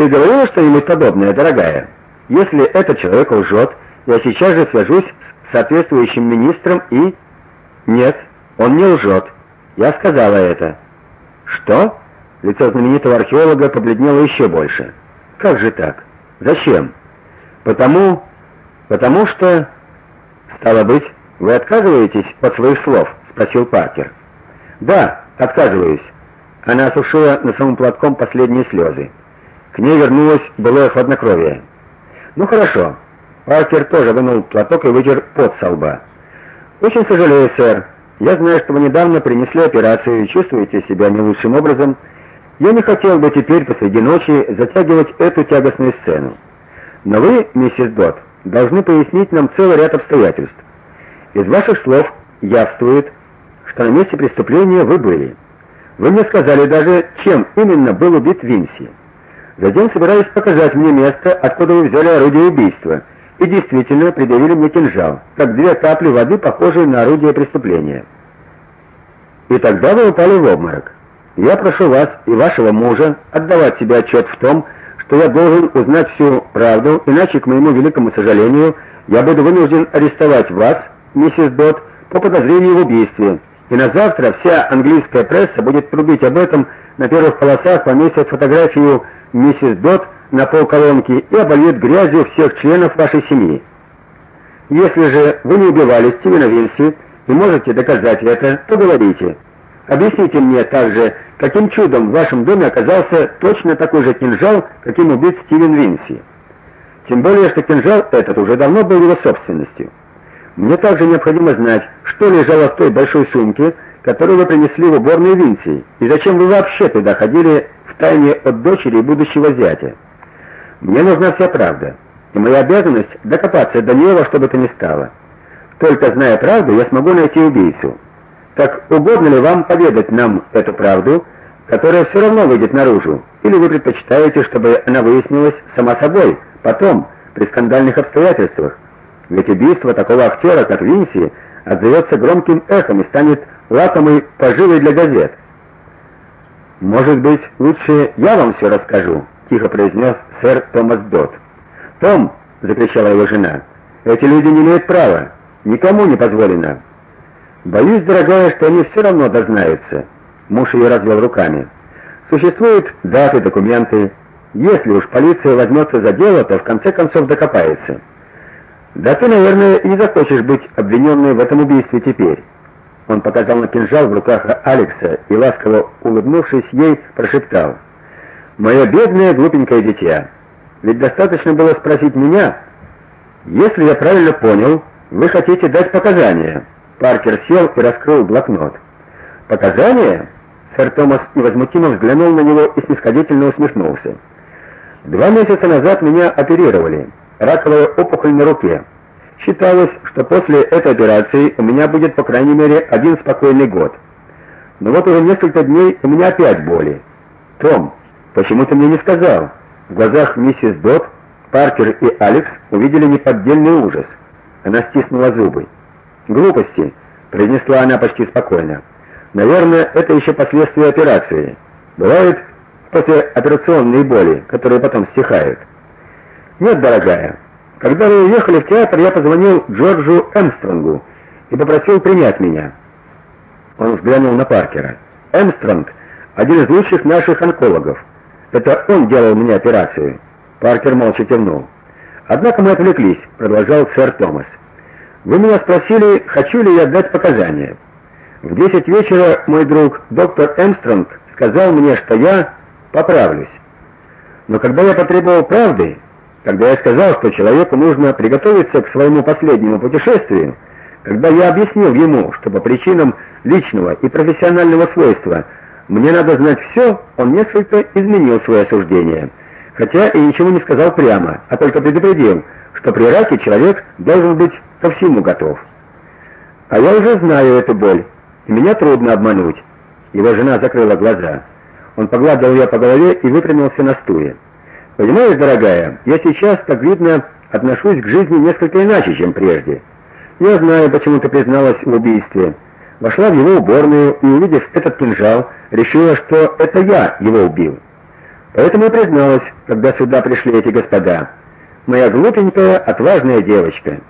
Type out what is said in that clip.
Ты говорила что-нибудь подобное, дорогая? Если этот человек лжет, я сейчас же свяжусь с соответствующим министром и Нет, он не лжет. Я сказала это. Что? Лицо знаменитого археолога побледнело еще больше. Как же так? Зачем? Потому потому что стало быть, вы отказываетесь от своих слов, спросил Паркер. Да, отказываюсь. Она осушила носовым платком последние слезы. К ней вернулось былое хладнокровие. Ну хорошо. Паркер тоже вынул платок и вытер пот со лба. Очень сожалею, сэр. Я знаю, что вы недавно принесли операцию и чувствуете себя не лучшим образом. Я не хотел бы теперь посреди ночи затягивать эту тягостную сцену. Но вы, миссис Дот, должны пояснить нам целый ряд обстоятельств. Из ваших слов явствует, что на месте преступления вы были. Вы мне сказали даже, чем именно был убит Винси. Затем собирались показать мне место, откуда вы взяли орудие убийства, и действительно предъявили мне кинжал, как две капли воды, похожие на орудие преступления. И тогда вы упали в обморок. Я прошу вас и вашего мужа отдавать себе отчет в том, что я должен узнать всю правду, иначе, к моему великому сожалению, я буду вынужден арестовать вас, миссис Дот, по подозрению в убийстве. И на завтра вся английская пресса будет трубить об этом, на первых полосах поместят фотографию миссис Дот на полколонки и обольют грязью всех членов вашей семьи. Если же вы не убивали Стивена Винси и можете доказать это, то говорите. Объясните мне также, каким чудом в вашем доме оказался точно такой же кинжал, каким убит Стивен Винси. Тем более, что кинжал этот уже давно был его собственностью. Мне также необходимо знать, что лежало в той большой сумке, которую вы принесли в уборную Винси, и зачем вы вообще туда ходили в тайне от дочери и будущего зятя. Мне нужна вся правда, и моя обязанность докопаться до нее во что бы то ни стало. Только зная правду, я смогу найти убийцу. Так угодно ли вам поведать нам эту правду, которая все равно выйдет наружу, или вы предпочитаете, чтобы она выяснилась сама собой, потом, при скандальных обстоятельствах? Ведь убийство такого актера, как Винси, отзовется громким эхом и станет лакомой поживой для газет. Может быть, лучше я вам все расскажу, тихо произнес сэр Томас Дот. "Том", закричала его жена. "Эти люди не имеют права, никому не позволено". Боюсь, дорогая, что они все равно дознаются. Муж ее развел руками. Существуют даты, документы. Если уж полиция возьмется за дело, то в конце концов докопается. Да ты, наверное, не захочешь быть обвиненной в этом убийстве теперь. Он показал на кинжал в руках Алекса и ласково улыбнувшись ей, прошептал: "Мое бедное глупенькое дитя, ведь достаточно было спросить меня. Если я правильно понял, вы хотите дать показания?" Паркер сел и раскрыл блокнот. Показания? Сэр Томас невозмутимо взглянул на него и снисходительно усмехнулся. Два месяца назад меня оперировали. Раковая опухоль на руке. Считалось, что после этой операции у меня будет по крайней мере один спокойный год. Но вот уже несколько дней у меня опять боли. Том, почему ты мне не сказал? В глазах миссис Дот Паркер и Алекс увидели неподдельный ужас. Она стиснула зубы. Глупости, произнесла она почти спокойно. Наверное, это еще последствия операции. Бывают послеоперационные боли, которые потом стихают. Нет, дорогая. Когда вы уехали в театр, я позвонил Джорджу Эмстронгу и попросил принять меня. Он взглянул на Паркера. Эмстронг один из лучших наших онкологов. Это он делал мне операцию. Паркер молча кивнул. Однако мы отвлеклись, продолжал сэр Томас. Вы меня спросили, хочу ли я дать показания. В 10 вечера мой друг доктор Эмстронг сказал мне, что я поправлюсь. Но когда я потребовал правды, когда я сказал, что человеку нужно приготовиться к своему последнему путешествию, когда я объяснил ему, что по причинам личного и профессионального свойства мне надо знать все, он несколько изменил свое суждение, хотя и ничего не сказал прямо, а только предупредил, что при раке человек должен быть ко всему готов. А я уже знаю эту боль, и меня трудно обмануть. Его жена закрыла глаза. Он погладил ее по голове и выпрямился на стуле. Понимаешь, дорогая, я сейчас, как видно, отношусь к жизни несколько иначе, чем прежде. Я знаю, почему ты призналась в убийстве. Вошла в его уборную и, увидев этот кинжал, решила, что это я его убил. Поэтому и призналась, когда сюда пришли эти господа. Моя глупенькая, отважная девочка.